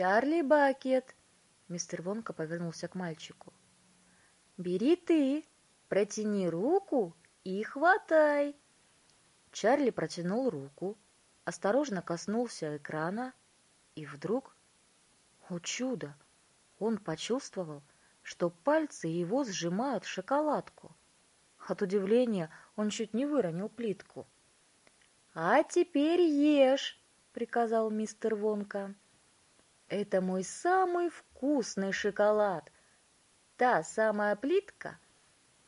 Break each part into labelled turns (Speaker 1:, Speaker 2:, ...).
Speaker 1: Чарли Бакет, мистер Вонка повернулся к мальчику. Бери ты, протяни руку и хватай. Чарли протянул руку, осторожно коснулся экрана, и вдруг, о чудо, он почувствовал, что пальцы его сжимают шоколадку. От удивления он чуть не выронил плитку. «А теперь ешь!» — приказал мистер Вонка. «Это мой самый вкусный шоколад. Та самая плитка.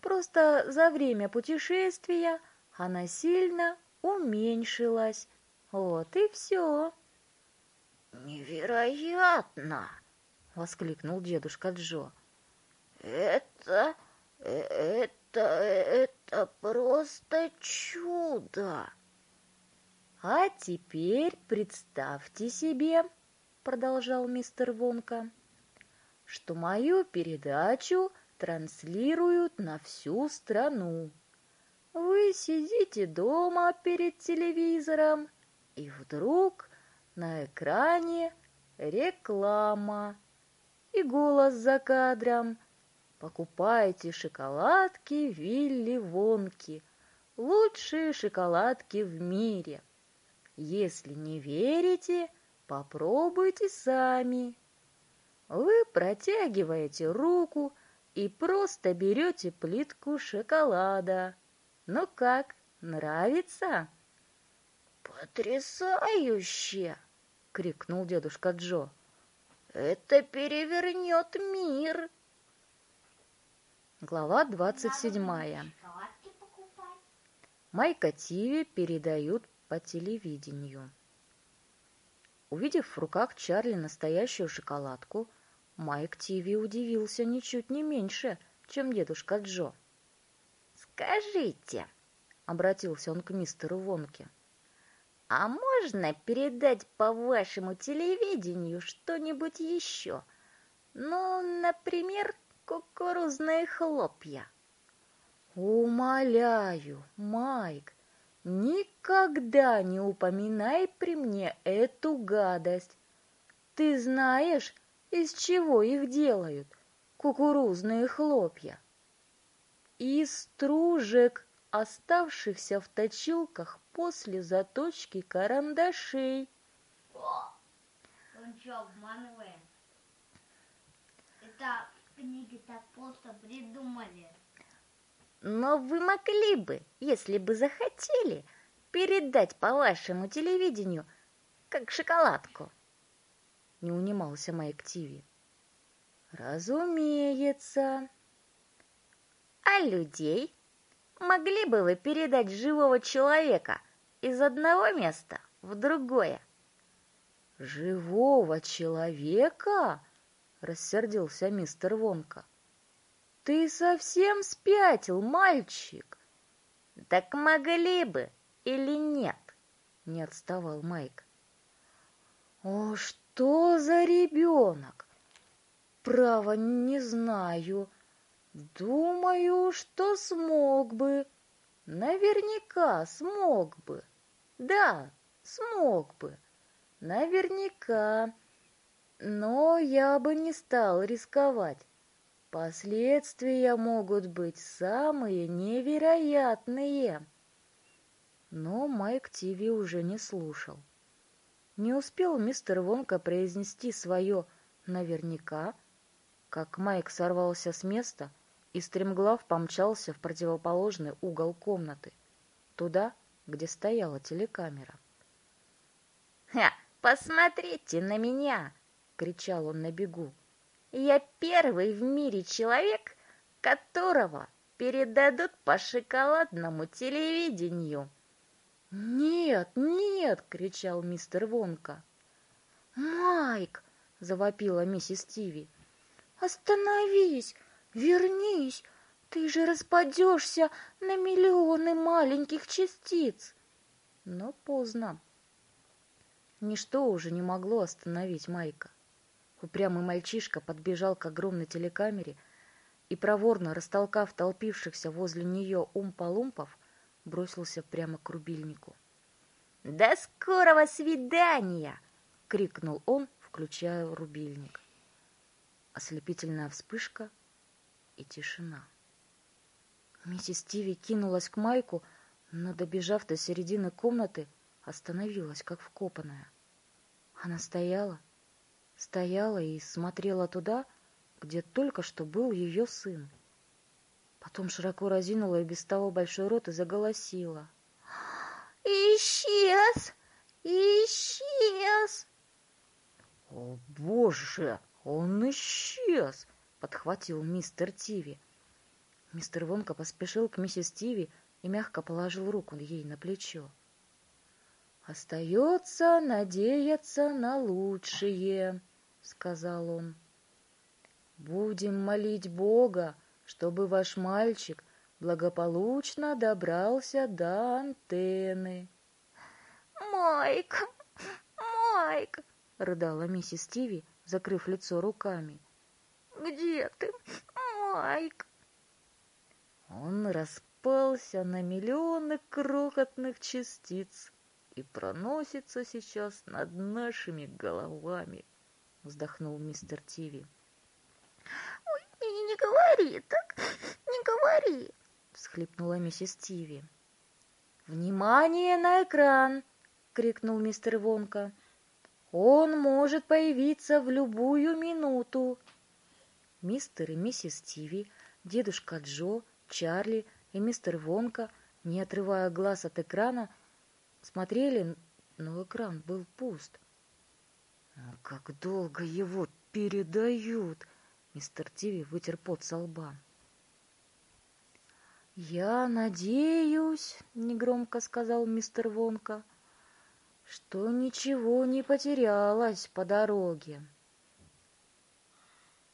Speaker 1: Просто за время путешествия она сильно уменьшилась. Вот и все».
Speaker 2: «Невероятно!» — воскликнул дедушка Джо. «Это... это... это просто чудо!»
Speaker 1: «А теперь представьте себе, — продолжал мистер Вонка, — что мою передачу транслируют на всю страну. Вы сидите дома перед телевизором, и вдруг на экране реклама и голос за кадром. Покупайте шоколадки Вилли Вонки, лучшие шоколадки в мире. Если не верите, попробуйте сами. Вы протягиваете руку и просто берете плитку шоколада. Ну как, нравится?
Speaker 2: «Потрясающе!» — крикнул дедушка Джо. «Это перевернет мир!»
Speaker 1: Глава двадцать седьмая. Майка Тиви передают по телевидению. Увидев в руках Чарли настоящую шоколадку, Майк Тиви удивился ничуть не меньше, чем дедушка Джо.
Speaker 2: «Скажите», — обратился он к мистеру Вонке, «а можно передать по вашему телевидению что-нибудь еще? Ну, например, кукурузные хлопья?»
Speaker 1: «Умоляю, Майк, Никогда не упоминай при мне эту гадость. Ты знаешь, из чего их делают? Кукурузные хлопья. Из стружек, оставшихся в точилках после заточки карандашей.
Speaker 3: Он что, обманывает? Это в книге так просто придумали.
Speaker 2: Но вы могли бы, если бы захотели, передать по вашему телевидению, как шоколадку.
Speaker 1: Не унимался Майк Тиви. Разумеется.
Speaker 2: А людей? Могли бы вы передать живого человека из одного места в другое?
Speaker 1: Живого человека? Рассердился мистер Вонка. Ты совсем спятил, мальчик?
Speaker 2: Так могли бы или нет?
Speaker 1: Не отставал Майк. О, что за ребенок? Право, не знаю. Думаю, что смог бы. Наверняка смог бы. Да, смог бы. Наверняка. Но я бы не стал рисковать. Последствия могут быть самые невероятные. Но Майк Тиви уже не слушал. Не успел мистер Вонка произнести свое «наверняка», как Майк сорвался с места и стремглав помчался в противоположный угол комнаты, туда, где стояла телекамера.
Speaker 2: «Ха! Посмотрите на меня!» — кричал он на бегу. Я первый в мире человек, которого передадут по шоколадному телевидению.
Speaker 1: «Нет, нет!» — кричал мистер Вонка. «Майк!» — завопила миссис Тиви. «Остановись! Вернись! Ты же распадешься на миллионы маленьких частиц!» Но поздно. Ничто уже не могло остановить Майка. Упрямый мальчишка подбежал к огромной телекамере и, проворно растолкав толпившихся возле нее умпа-лумпов, бросился прямо к рубильнику.
Speaker 2: «До скорого свидания!» — крикнул он,
Speaker 1: включая рубильник. Ослепительная вспышка и тишина. Миссис Тиви кинулась к Майку, но, добежав до середины комнаты, остановилась, как вкопанная. Она стояла, стояла и смотрела туда, где только что был ее сын. Потом широко разинула и без того большой рот и заголосила.
Speaker 2: «Исчез! Исчез!»
Speaker 1: «О, боже, он исчез!» — подхватил мистер Тиви. Мистер Вонка поспешил к миссис Тиви и мягко положил руку ей на плечо. «Остается надеяться на лучшее», — сказал он. «Будем молить Бога, чтобы ваш мальчик благополучно добрался до антенны».
Speaker 2: «Майк! Майк!»
Speaker 1: — рыдала миссис Тиви, закрыв лицо руками.
Speaker 2: «Где ты, Майк?»
Speaker 1: Он распался на миллионы крохотных частиц и проносится сейчас над нашими головами, вздохнул мистер Тиви.
Speaker 2: «Ой, не, говори так, не говори!»
Speaker 1: всхлипнула миссис Тиви. «Внимание на экран!» — крикнул мистер Вонка. «Он может появиться в любую минуту!» Мистер и миссис Тиви, дедушка Джо, Чарли и мистер Вонка, не отрывая глаз от экрана, смотрели, но экран был пуст. «Ну, «Как долго его передают!» Мистер Тиви вытер пот со лба. «Я надеюсь, — негромко сказал мистер Вонка, — что ничего не потерялось по дороге».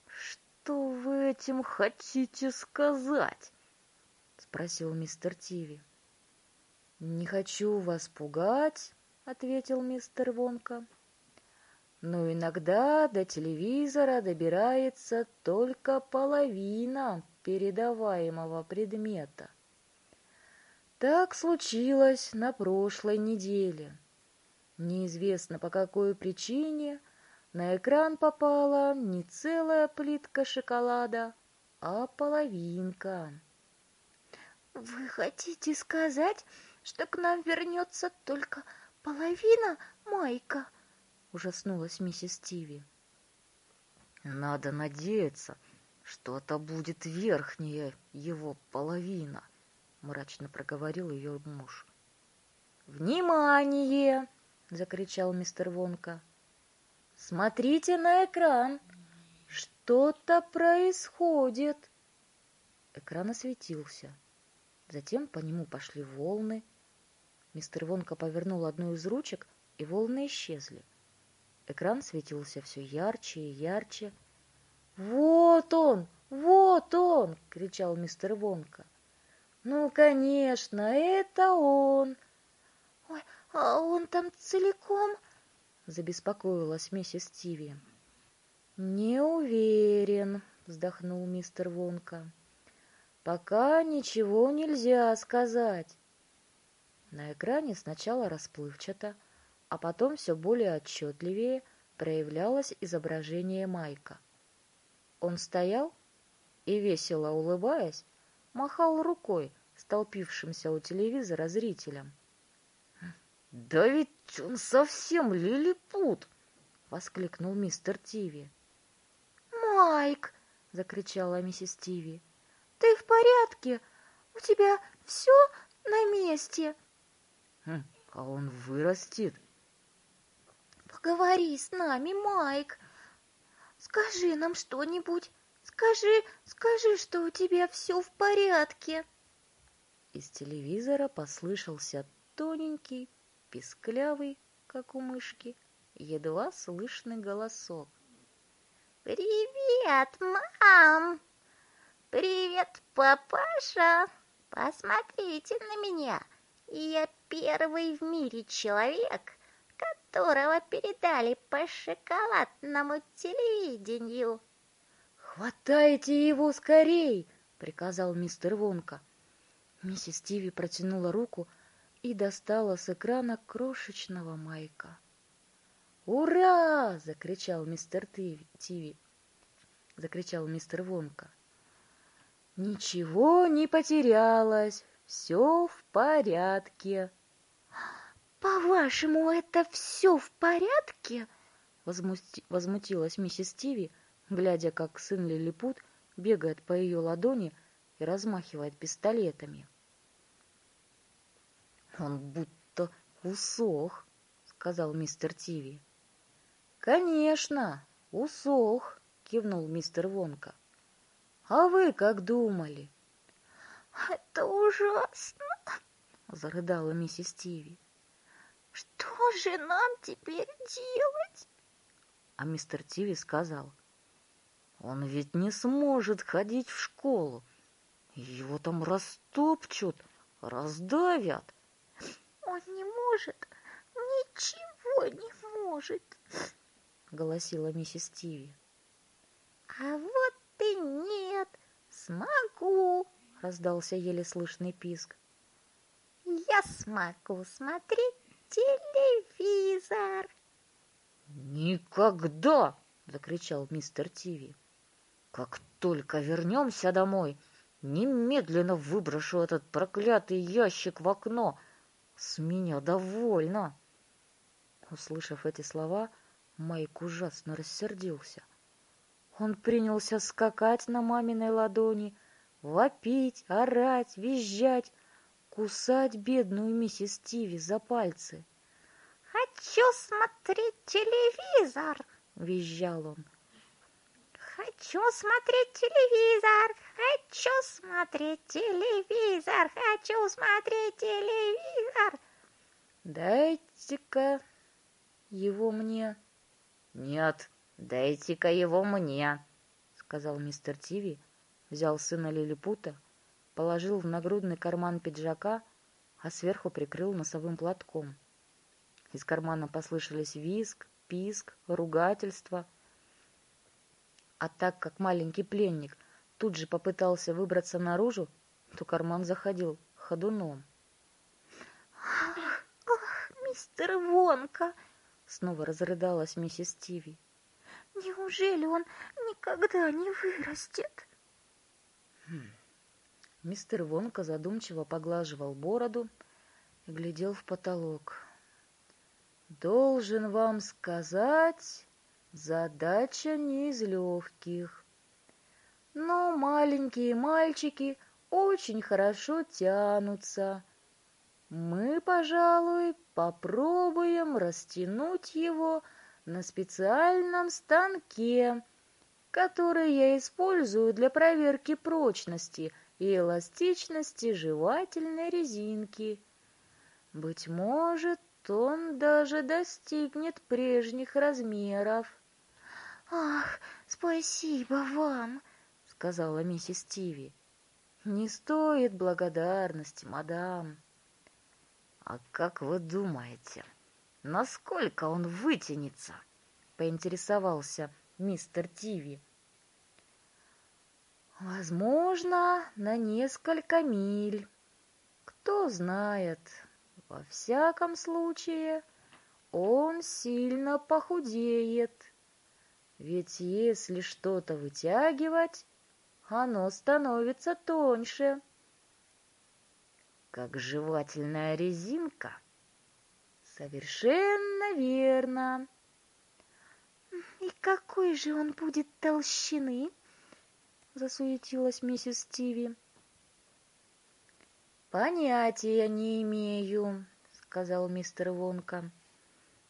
Speaker 1: «Что вы этим хотите сказать?» — спросил мистер Тиви. «Не хочу вас пугать», — ответил мистер Вонка. «Но иногда до телевизора добирается только половина передаваемого предмета. Так случилось на прошлой неделе. Неизвестно по какой причине на экран попала не целая плитка шоколада, а половинка.
Speaker 2: «Вы хотите сказать, что к нам вернется только половина Майка?» — ужаснулась миссис Тиви.
Speaker 1: «Надо надеяться, что это будет верхняя его половина», — мрачно проговорил ее муж. «Внимание!» — закричал мистер Вонка. «Смотрите на экран! Что-то происходит!» Экран осветился. Затем по нему пошли волны, Мистер Вонка повернул одну из ручек, и волны исчезли. Экран светился все ярче и ярче. «Вот он! Вот он!» — кричал мистер Вонка. «Ну, конечно, это он!»
Speaker 2: «Ой, а он там целиком?»
Speaker 1: — забеспокоилась миссис Тиви. «Не уверен», — вздохнул мистер Вонка. «Пока ничего нельзя сказать. На экране сначала расплывчато, а потом все более отчетливее проявлялось изображение Майка. Он стоял и, весело улыбаясь, махал рукой столпившимся у телевизора зрителям. «Да ведь он совсем лилипут!» — воскликнул мистер Тиви.
Speaker 2: «Майк!» — закричала миссис Тиви. «Ты в порядке? У тебя все на месте?»
Speaker 1: Хм, а он вырастет.
Speaker 2: Поговори с нами, Майк. Скажи нам что-нибудь. Скажи, скажи, что у тебя все в порядке.
Speaker 1: Из телевизора послышался тоненький, писклявый, как у мышки, едва слышный голосок.
Speaker 2: «Привет, мам! Привет, папаша! Посмотрите на меня! Я первый в мире человек, которого передали по шоколадному телевидению.
Speaker 1: «Хватайте его скорей!» — приказал мистер Вонка. Миссис Тиви протянула руку и достала с экрана крошечного Майка. «Ура!» — закричал мистер Тиви. Закричал мистер Вонка. «Ничего не потерялось, все в порядке».
Speaker 2: «По-вашему, это все в порядке?»
Speaker 1: Возмути... Возмутилась миссис Тиви, глядя, как сын Лилипут бегает по ее ладони и размахивает пистолетами. «Он будто усох», — сказал мистер Тиви. «Конечно, усох», — кивнул мистер Вонка. «А вы как думали?»
Speaker 2: «Это ужасно!»
Speaker 1: — зарыдала миссис Тиви.
Speaker 2: «Что же нам теперь делать?»
Speaker 1: А мистер Тиви сказал, «Он ведь не сможет ходить в школу. Его там растопчут, раздавят».
Speaker 2: «Он не может, ничего не может», — голосила миссис Тиви. «А вот и нет, смогу», — раздался еле слышный писк. «Я смогу смотреть телевизор!»
Speaker 1: «Никогда!» — закричал мистер Тиви. «Как только вернемся домой, немедленно выброшу этот проклятый ящик в окно. С меня довольно!» Услышав эти слова, Майк ужасно рассердился. Он принялся скакать на маминой ладони, вопить, орать, визжать, кусать бедную миссис Тиви за пальцы.
Speaker 2: «Хочу смотреть телевизор!» — визжал он. «Хочу смотреть телевизор! Хочу смотреть телевизор! Хочу смотреть телевизор!»
Speaker 1: «Дайте-ка его мне!» «Нет, дайте-ка его мне!» — сказал мистер Тиви, взял сына Лилипута положил в нагрудный карман пиджака, а сверху прикрыл носовым платком. Из кармана послышались визг, писк, ругательство. А так как маленький пленник тут же попытался выбраться наружу, то карман заходил ходуном.
Speaker 2: «Ах, ах, мистер Вонка!» — снова разрыдалась миссис Тиви. «Неужели он никогда не вырастет?»
Speaker 1: Мистер Вонка задумчиво поглаживал бороду и глядел в потолок. «Должен вам сказать, задача не из легких. Но маленькие мальчики очень хорошо тянутся. Мы, пожалуй, попробуем растянуть его на специальном станке, который я использую для проверки прочности – и эластичности жевательной резинки. Быть может, он даже достигнет прежних размеров.
Speaker 2: «Ах, спасибо вам!» — сказала миссис Тиви.
Speaker 1: «Не стоит благодарности, мадам». «А как вы думаете, насколько он вытянется?» — поинтересовался мистер Тиви. Возможно, на несколько миль. Кто знает. Во всяком случае, он сильно похудеет. Ведь если что-то вытягивать, оно становится тоньше. Как жевательная резинка. Совершенно верно.
Speaker 2: И какой же он будет толщины? Засуетилась миссис Стиви.
Speaker 1: Понятия не имею, сказал мистер Вонка.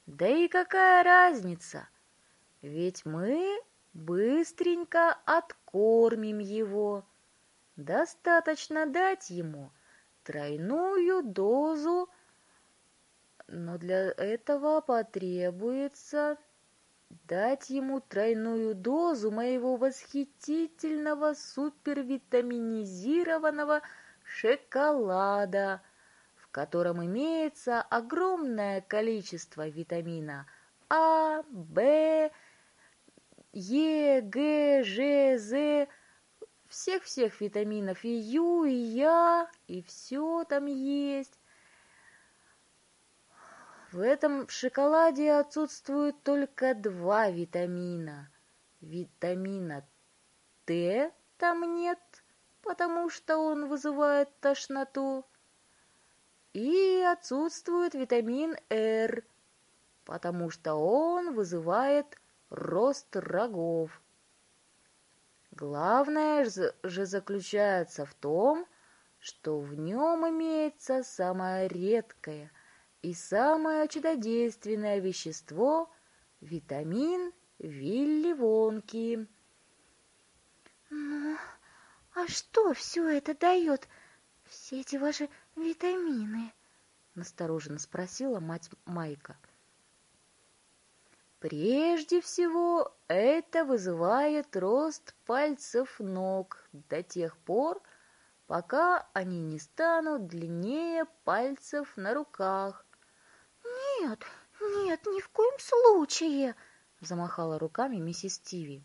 Speaker 1: Да и какая разница? Ведь мы быстренько откормим его. Достаточно дать ему тройную дозу, но для этого потребуется дать ему тройную дозу моего восхитительного супервитаминизированного шоколада, в котором имеется огромное количество витамина А, В, Е, Г, Ж, З, всех-всех витаминов и Ю, и Я, и все там есть. В этом шоколаде отсутствует только два витамина. Витамина Т там нет, потому что он вызывает тошноту. И отсутствует витамин Р, потому что он вызывает рост рогов. Главное же заключается в том, что в нем имеется самое редкое и самое чудодейственное вещество – витамин Вилли
Speaker 2: «Ну, а что все это дает, все эти ваши витамины?» – настороженно спросила мать Майка.
Speaker 1: Прежде всего, это вызывает рост пальцев ног до тех пор, пока они не станут длиннее пальцев на руках.
Speaker 2: «Нет, нет, ни в коем случае!»
Speaker 1: — замахала руками миссис Тиви.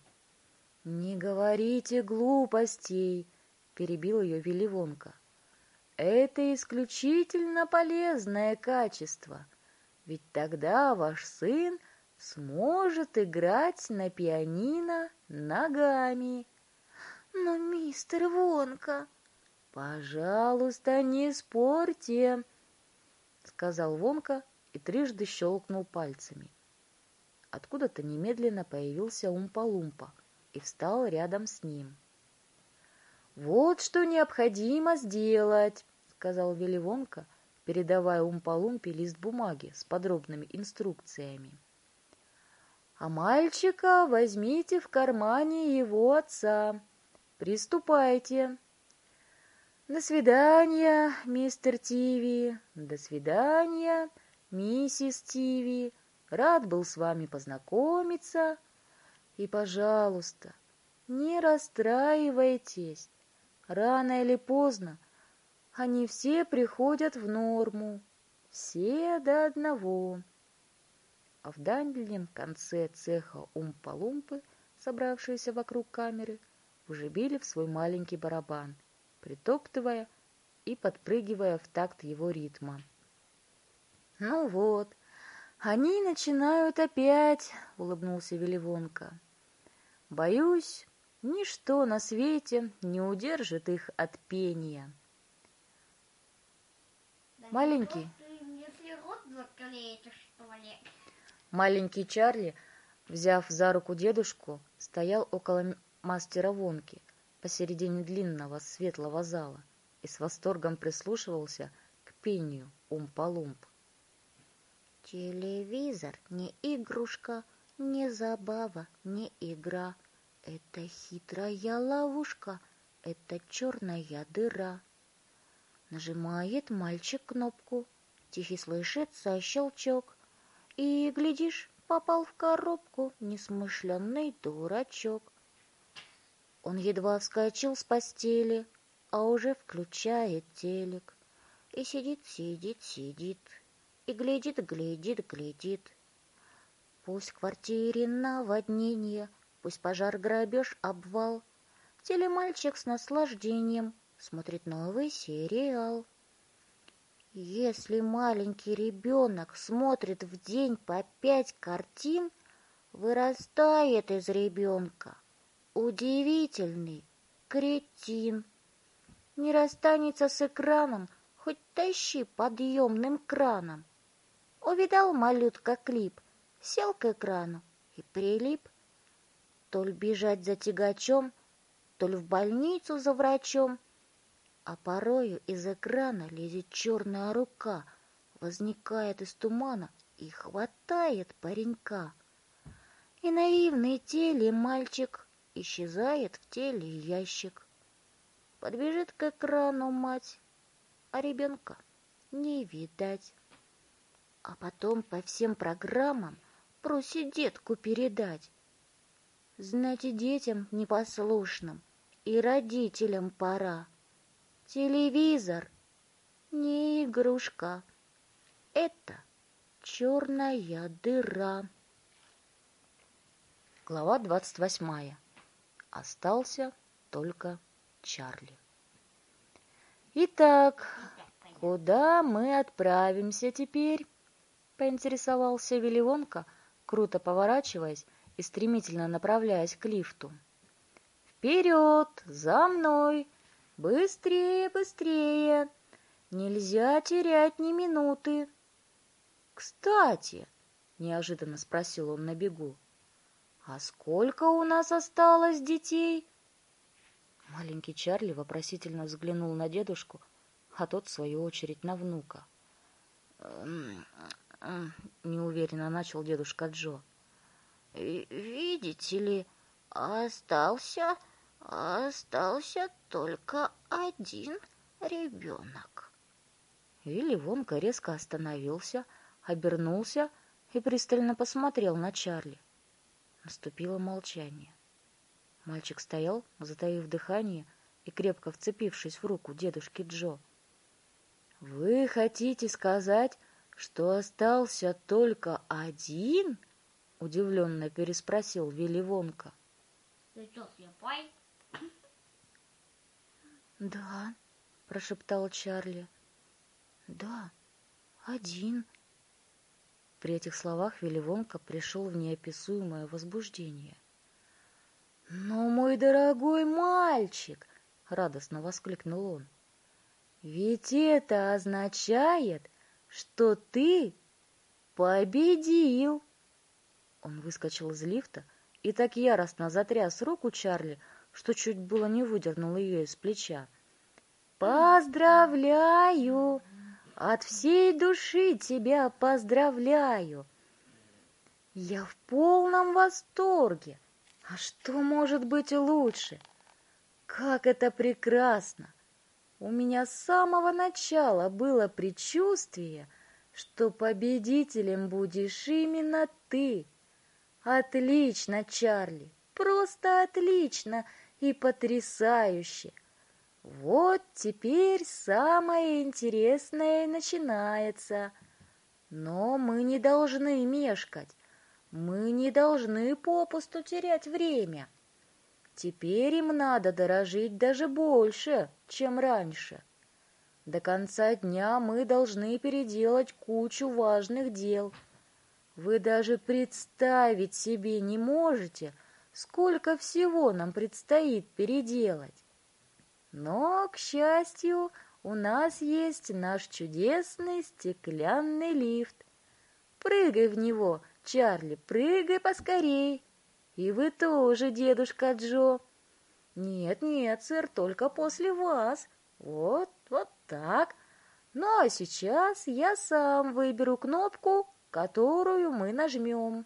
Speaker 1: «Не говорите глупостей!» — перебил ее Вилливонка. «Это исключительно полезное качество, ведь тогда ваш сын сможет играть на пианино ногами».
Speaker 2: «Но, мистер Вонка...»
Speaker 1: «Пожалуйста, не спорьте!» — сказал Вонка и трижды щелкнул пальцами. Откуда-то немедленно появился Умпа-Лумпа и встал рядом с ним. «Вот что необходимо сделать!» — сказал Веливонка, передавая Умпа-Лумпе лист бумаги с подробными инструкциями. «А мальчика возьмите в кармане его отца. Приступайте!» До свидания, мистер Тиви. До свидания, миссис Тиви. Рад был с вами познакомиться. И, пожалуйста, не расстраивайтесь. Рано или поздно они все приходят в норму. Все до одного. А в дальнем конце цеха Умпа-Лумпы, собравшиеся вокруг камеры, уже били в свой маленький барабан — притоптывая и подпрыгивая в такт его ритма. «Ну вот, они начинают опять», — улыбнулся Веливонка. «Боюсь, ничто на свете не удержит их от пения». Маленький. Маленький Чарли, взяв за руку дедушку, стоял около мастера Вонки — посередине длинного светлого зала и с восторгом прислушивался к пению умпа-лумп.
Speaker 2: Телевизор не игрушка, не забава, не игра. Это хитрая ловушка, это черная дыра. Нажимает мальчик кнопку, тихий слышится щелчок. И, глядишь, попал в коробку несмышленный дурачок. Он едва вскочил с постели, а уже включает телек. И сидит, сидит, сидит, и глядит, глядит, глядит. Пусть в квартире наводнение, пусть пожар, грабеж, обвал. Телемальчик с наслаждением смотрит новый сериал. Если маленький ребенок смотрит в день по пять картин, вырастает из ребенка Удивительный кретин. Не расстанется с экраном, хоть тащи подъемным краном. Увидал малютка клип, сел к экрану и прилип. То ли бежать за тягачом, то ли в больницу за врачом. А порою из экрана лезет черная рука, возникает из тумана и хватает паренька. И наивный теле мальчик исчезает в теле ящик. Подбежит к экрану мать, а ребенка не видать. А потом по всем программам просит детку передать. Знаете, детям непослушным и родителям пора. Телевизор не игрушка. Это черная дыра.
Speaker 1: Глава двадцать восьмая. Остался только Чарли. Итак, куда мы отправимся теперь? — поинтересовался Вилли круто поворачиваясь и стремительно направляясь к лифту. «Вперед! За мной! Быстрее, быстрее! Нельзя терять ни минуты!» «Кстати!» — неожиданно спросил он на бегу. «А сколько у нас осталось детей?» Маленький Чарли вопросительно взглянул на дедушку, а тот, в свою очередь, на внука. «Эм, неуверенно начал дедушка Джо.
Speaker 2: «Видите ли, остался, остался только один ребенок».
Speaker 1: Вилли Вонка резко остановился, обернулся и пристально посмотрел на Чарли. Наступило молчание. Мальчик стоял, затаив дыхание и крепко вцепившись в руку дедушки Джо. «Вы хотите сказать, что остался только один?» — удивленно переспросил Вилли Вонка.
Speaker 3: Ты что, слепой?
Speaker 1: «Да», — прошептал Чарли. «Да, один». При этих словах Вилли Вонка пришел в неописуемое возбуждение. «Но, мой дорогой мальчик!» — радостно воскликнул он. «Ведь это означает, что ты победил!» Он выскочил из лифта и так яростно затряс руку Чарли, что чуть было не выдернул ее из плеча. «Поздравляю! От всей души тебя поздравляю! Я в полном восторге! А что может быть лучше? Как это прекрасно! У меня с самого начала было предчувствие, что победителем будешь именно ты. Отлично, Чарли, просто отлично и потрясающе. Вот теперь самое интересное начинается. Но мы не должны мешкать. Мы не должны попусту терять время. Теперь им надо дорожить даже больше, чем раньше. До конца дня мы должны переделать кучу важных дел. Вы даже представить себе не можете, сколько всего нам предстоит переделать. Но, к счастью, у нас есть наш чудесный стеклянный лифт. Прыгай в него — Чарли, прыгай поскорей. И вы тоже, дедушка Джо. Нет, нет, сэр, только после вас. Вот, вот так. Ну, а сейчас я сам выберу кнопку, которую мы нажмем.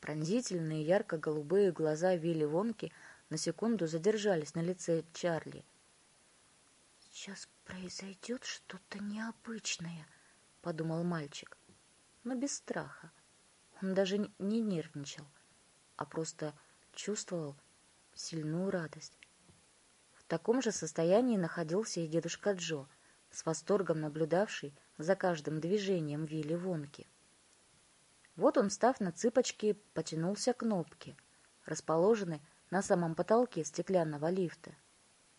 Speaker 1: Пронзительные ярко-голубые глаза Вилли Вонки на секунду задержались на лице Чарли. «Сейчас произойдет что-то необычное», — подумал мальчик но без страха. Он даже не нервничал, а просто чувствовал сильную радость. В таком же состоянии находился и дедушка Джо, с восторгом наблюдавший за каждым движением Вилли Вонки. Вот он, став на цыпочки, потянулся к кнопке, расположенной на самом потолке стеклянного лифта.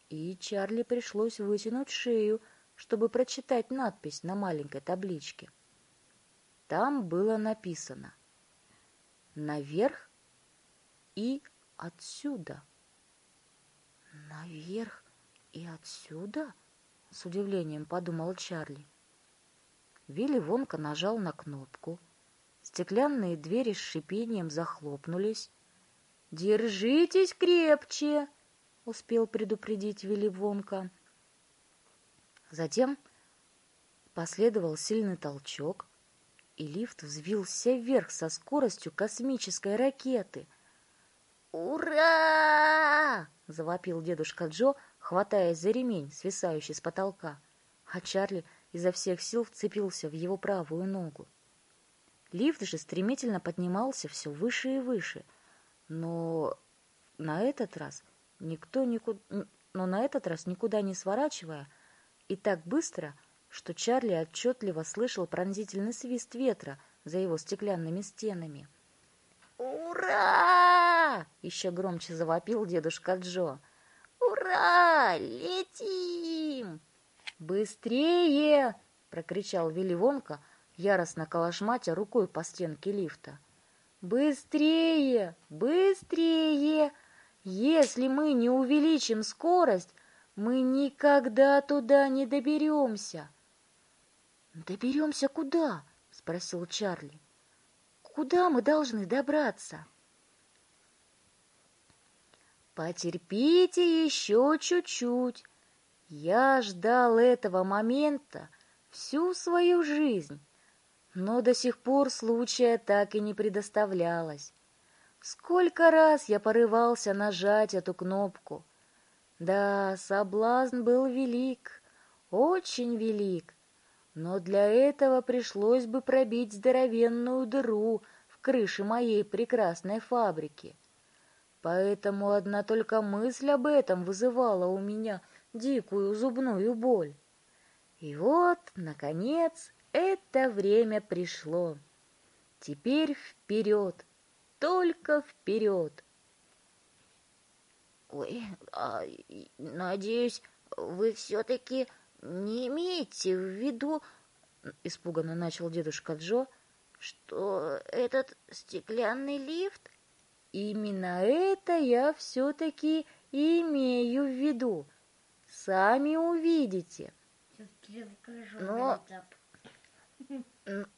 Speaker 1: И Чарли пришлось вытянуть шею, чтобы прочитать надпись на маленькой табличке. Там было написано «Наверх и отсюда». «Наверх и отсюда?» — с удивлением подумал Чарли. Вилли Вонка нажал на кнопку. Стеклянные двери с шипением захлопнулись. «Держитесь крепче!» — успел предупредить Вилли Вонка. Затем последовал сильный толчок, и лифт взвился вверх со скоростью космической ракеты.
Speaker 2: «Ура!»
Speaker 1: — завопил дедушка Джо, хватаясь за ремень, свисающий с потолка, а Чарли изо всех сил вцепился в его правую ногу. Лифт же стремительно поднимался все выше и выше, но на этот раз никто никуда, но на этот раз никуда не сворачивая и так быстро, что Чарли отчетливо слышал пронзительный свист ветра за его стеклянными стенами.
Speaker 2: «Ура!»
Speaker 1: — еще громче завопил дедушка Джо.
Speaker 2: «Ура! Летим!»
Speaker 1: «Быстрее!» — прокричал Вилли Вонка, яростно калашматя рукой по стенке лифта. «Быстрее! Быстрее! Если мы не увеличим скорость, мы никогда туда не доберемся!» «Доберемся куда?» — спросил Чарли. «Куда мы должны добраться?» «Потерпите еще чуть-чуть. Я ждал этого момента всю свою жизнь, но до сих пор случая так и не предоставлялось. Сколько раз я порывался нажать эту кнопку. Да, соблазн был велик, очень велик, но для этого пришлось бы пробить здоровенную дыру в крыше моей прекрасной фабрики. Поэтому одна только мысль об этом вызывала у меня дикую зубную боль. И вот, наконец, это время пришло. Теперь вперед, только вперед.
Speaker 2: Ой, а, надеюсь, вы все-таки не имеете в виду, испуганно начал дедушка Джо, что этот стеклянный лифт
Speaker 1: Именно это я все-таки имею в виду. Сами увидите.
Speaker 2: Но,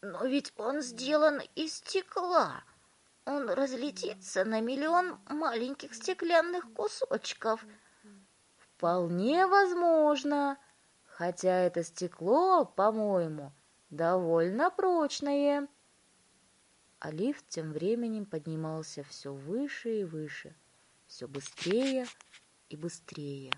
Speaker 2: но ведь он сделан из стекла. Он разлетится на миллион маленьких стеклянных кусочков.
Speaker 1: Вполне возможно, хотя это стекло, по-моему, довольно прочное а лифт тем временем поднимался все выше и выше, все быстрее и быстрее.